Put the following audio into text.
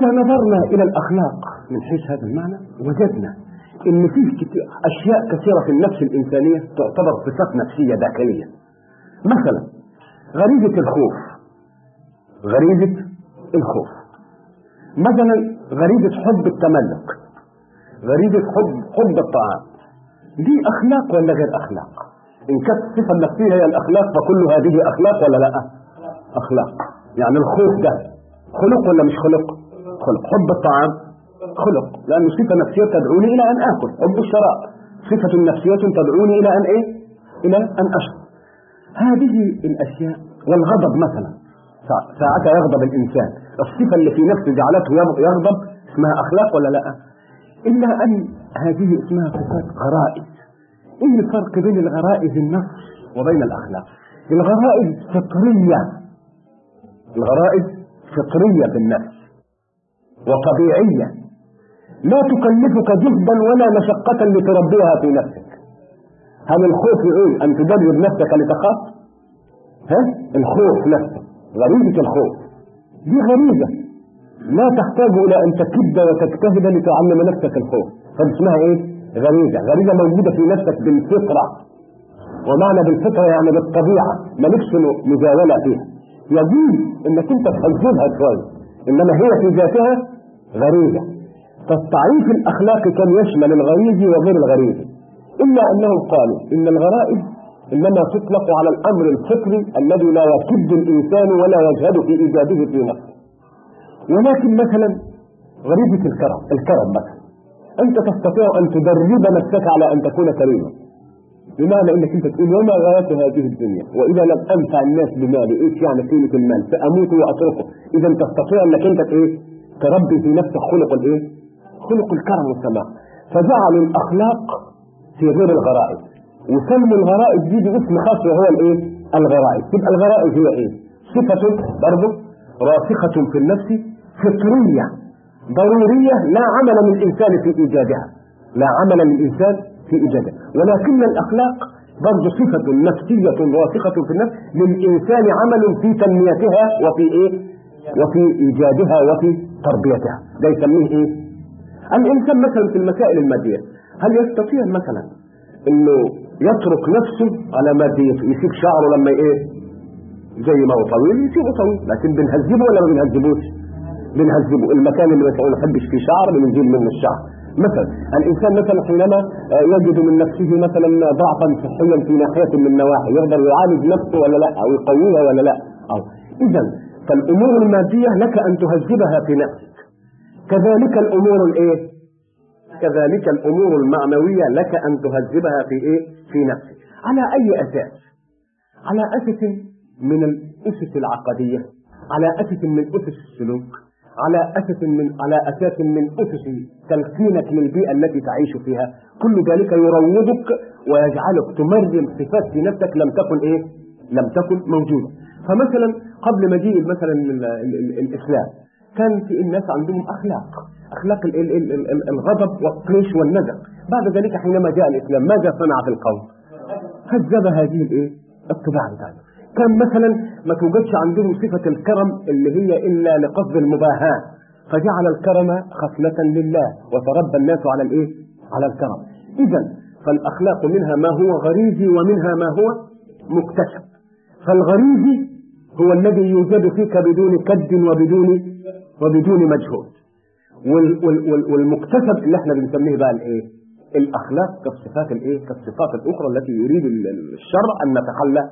إذا نظرنا إلى الأخلاق من حيث هذا المعنى وجدنا إن كتير أشياء كثيرة في النفس الإنسانية تعتبر صفات نفسية داخلية مثلا غريزة الخوف. غريزة الخوف. مثلا غريزة حب التملك غريزة حب حب الطعام. دي أخلاق ولا غير أخلاق؟ إن كانت الصفة النفسية هي الأخلاق فكل هذه أخلاق ولا لأ؟ أخلاق. يعني الخوف ده خلق ولا مش خلق؟ خلق. حب الطعام خلق. لأنه صفة نفسية تدعوني إلى أن آكل. حب الشراب صفة نفسية تدعوني إلى أن إيه؟ إلى أن أشرب. هذه الأشياء والغضب مثلا. ساعة يغضب الإنسان. الصفة اللي في نفسه جعلته يغضب اسمها أخلاق ولا لأ؟ إلا أن هذه اسمها صفات غرائز. إيه الفرق بين الغرائز النفس وبين الأخلاق؟ الغرائز فطرية. الغرائز فطرية في النفس وطبيعية لا تكلفك جهدا ولا مشقة لتربيها في نفسك. هل الخوف يقول أن تدرب نفسك لتخاف؟ ها؟ الخوف نفسه. غريزة الخوف. دي غريزة. لا تحتاج إلى أن تكد وتجتهد لتعلم نفسك الخوف. فاسمها إيه؟ غريزة. غريزة موجودة في نفسك بالفطرة. ومعنى بالفطرة يعني بالطبيعة. مالكش مجاولة فيها. يجوز إنك أنت تهذبها شوية إنما هي في ذاتها غريزة. فالتعريف الأخلاقي كان يشمل الغريزي وغير الغريزي إلا أنهم قالوا إن الغرائز إنما تطلق على الأمر الفطري الذي لا يكد الإنسان ولا يجهد في إيجاده في نفسه. ولكن مثلا غريزة الكرم الكرم مثلا. أنت تستطيع أن تدرب نفسك على أن تكون كريما. بمعنى إنك أنت تقول وما غاية هذه الدنيا؟ وإذا لم انفع الناس بمالي إيش يعني قيمة المال؟ فأموت وأتركه. إذا تستطيع إنك أنت إيه؟ تربي في نفسك خلق الإيه؟ خلق الكرم والسماح فجعلوا الأخلاق في غير الغرائز وسموا الغرائز دي باسم خاص وهو الإيه؟ الغرائز تبقى الغرائز هي إيه؟ صفة برضه راسخة في النفس فطرية ضرورية لا عمل للإنسان في إيجادها. لا عمل للإنسان في إيجادها ولكن الأخلاق برضه صفة نفسية راسخة في النفس للإنسان عمل في تنميتها وفي إيه؟ وفي إيجادها وفي تربيتها. ده يسميه إيه؟ الإنسان مثلا في المسائل المادية هل يستطيع مثلا إنه يترك نفسه على ماديته يسيب شعره لما إيه؟ زي ما هو طويل يسيبه طويل. لكن بنهذبه ولا ما بنهذبوش بنهذبه المكان اللي ما نحبش فيه شعر بنزيل منه الشعر. مثلا الإنسان مثلا حينما يجد من نفسه مثلا ضعفا صحيا في ناحية من النواحي يقدر يعالج نفسه ولا لا؟ أو يقويها ولا لا؟ أو. اذا فالأمور المادية لك أن تهذبها في نفسك. كذلك الأمور الايه كذلك الأمور المعنوية لك أن تهذبها في إيه؟ في نفسك. على أي أساس؟ على أساس من الأسس العقدية. على أساس من أسس السلوك. على أساس من على أساس من أسس تلقينك للبيئة التي تعيش فيها. كل ذلك يروضك ويجعلك تمرن صفات في نفسك لم تكن إيه؟ لم تكن موجودة. فمثلا قبل مجيء مثلا ال ال ال الإسلام كان في الناس عندهم أخلاق. أخلاق ال ال ال ال الغضب والطيش والندم بعد ذلك حينما جاء الإسلام ماذا صنع في القوم؟ هذب هذه الإيه؟ الطباع بتاعته كان مثلا ما توجدش عندهم صفة الكرم اللي هي إلا لقصد المباهاة فجعل الكرم خصلة لله وتربى الناس على الإيه؟ على الكرم إذا فالأخلاق منها ما هو غريزي ومنها ما هو مكتسب فالغريزي هو الذي يوجد فيك بدون كد وبدون وبدون مجهود وال وال وال والمكتسب اللي إحنا بنسميه بقى الإيه؟ الأخلاق كالصفات الإيه؟ كالصفات الأخرى التي يريد الشرع أن نتخلى